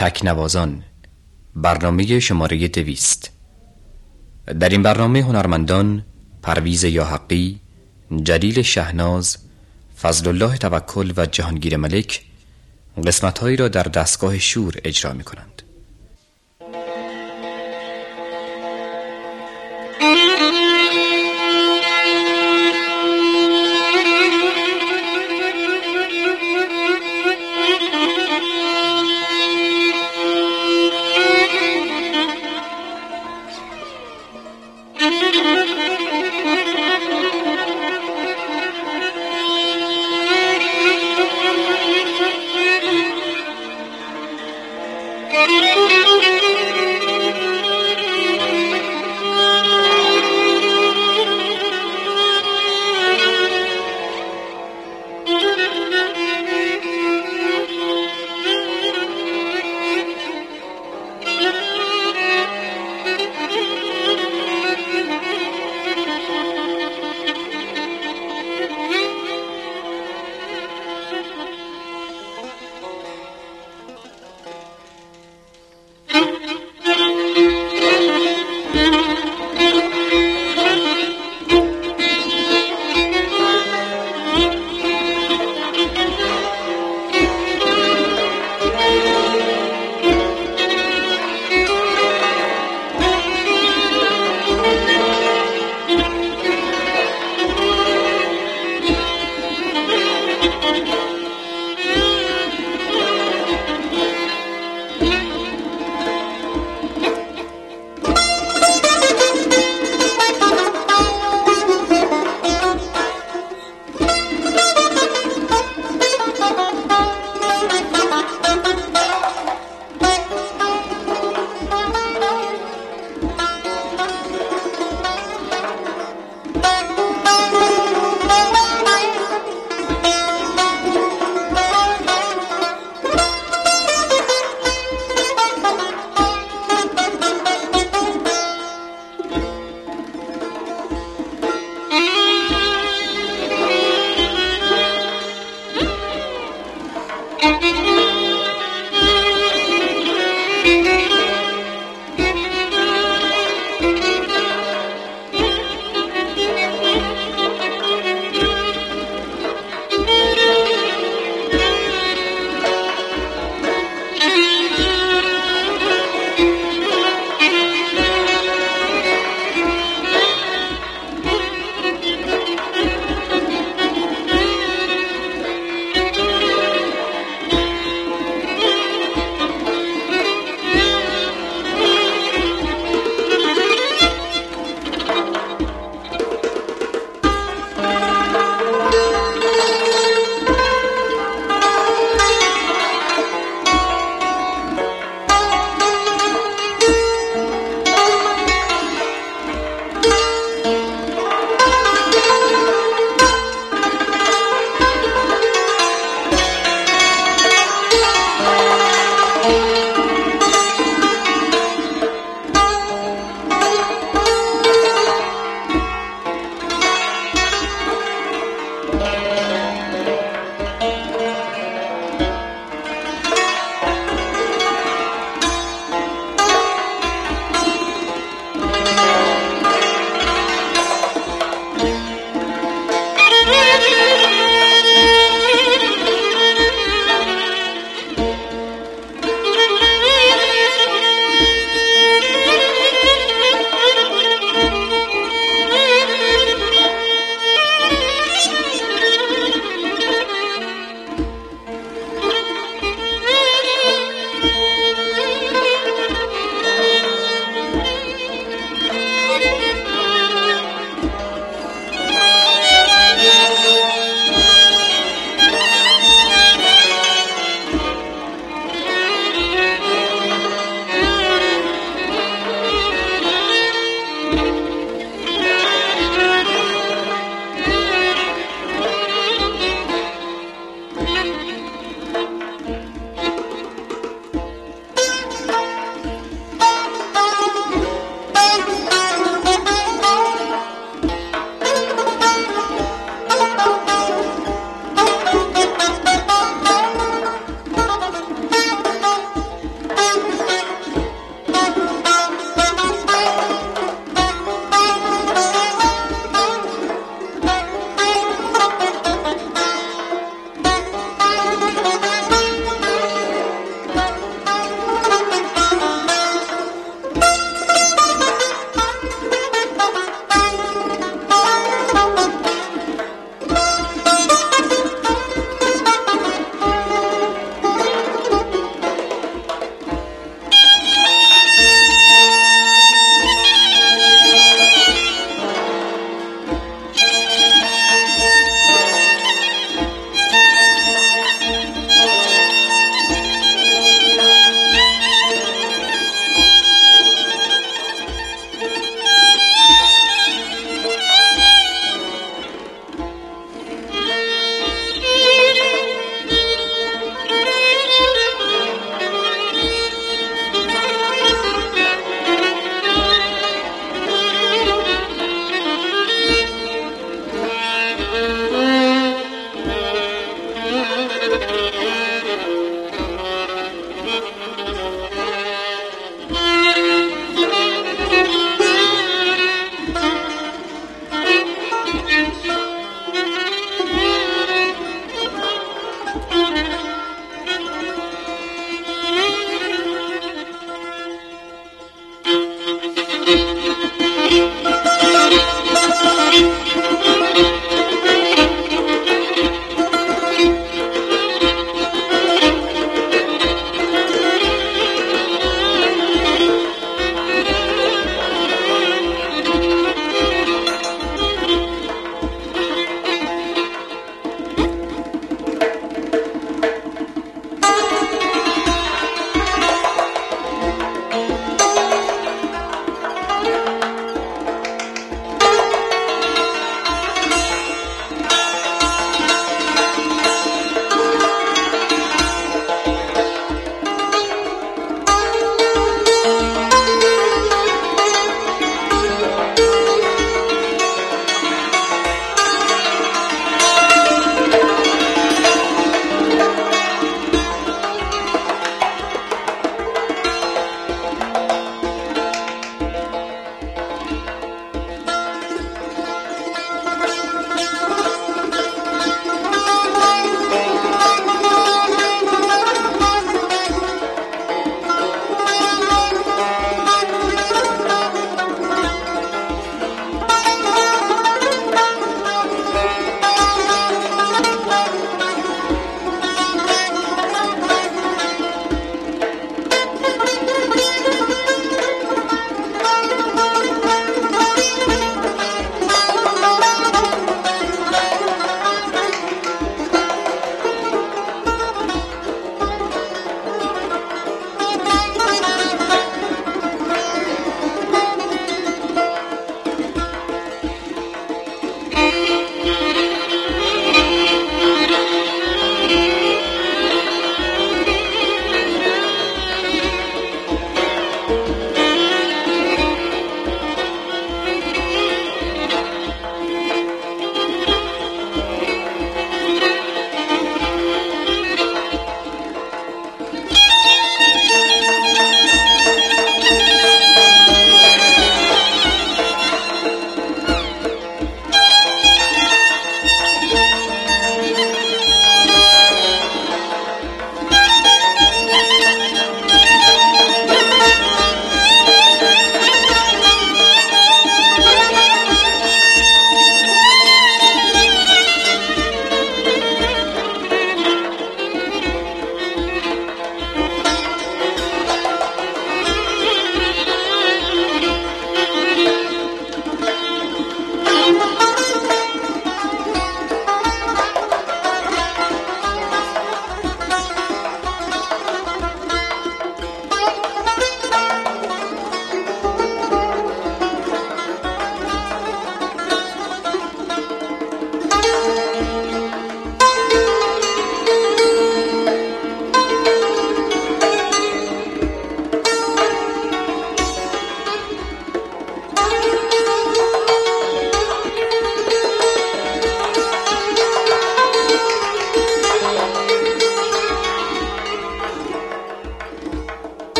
تکنوازان. برنامه شماره دویست. در این برنامه هنرمندان پرویز یاحقی جلیل شهناز فضل الله توکل و جهانگیر ملک قسمتهایی را در دستگاه شور اجرا می کنند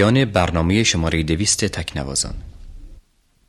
پایان برنامه شماره دویست تکنوازان.